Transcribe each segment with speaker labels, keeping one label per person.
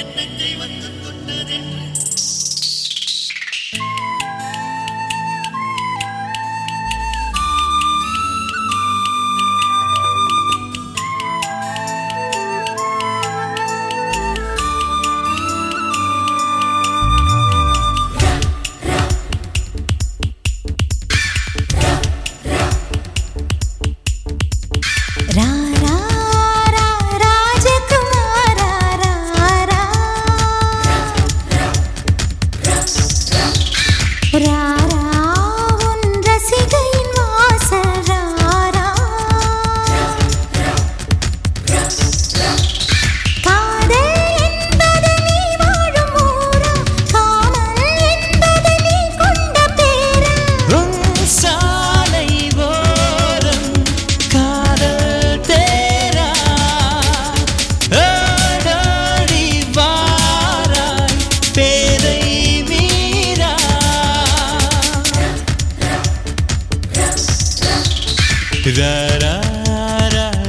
Speaker 1: എന്റെ ദൈവത്തിന്റെ Ра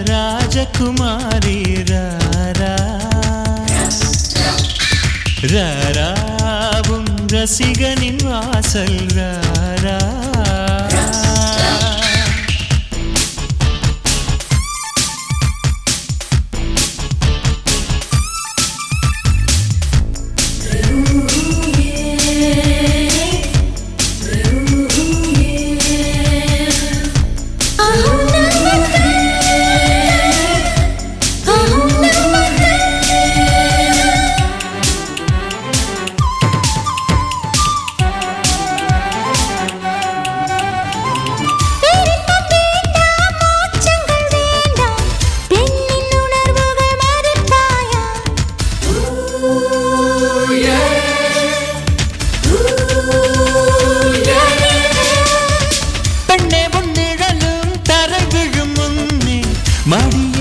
Speaker 2: ராஜகுமாரி ராராவும் ரசிகனின் வாசல் ராரா ಒಮ್ಮೆ ಮಡಿಯ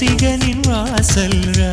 Speaker 2: சிகனின் வாசல் ரா